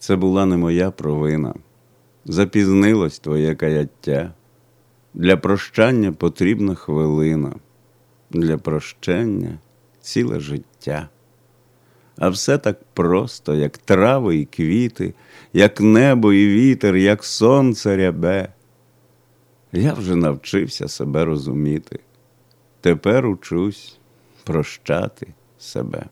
Це була не моя провина. Запізнилось твоє каяття. Для прощання потрібна хвилина, для прощання ціле життя. А все так просто, як трави і квіти, як небо і вітер, як сонце рябе. Я вже навчився себе розуміти. Тепер учусь прощати себе.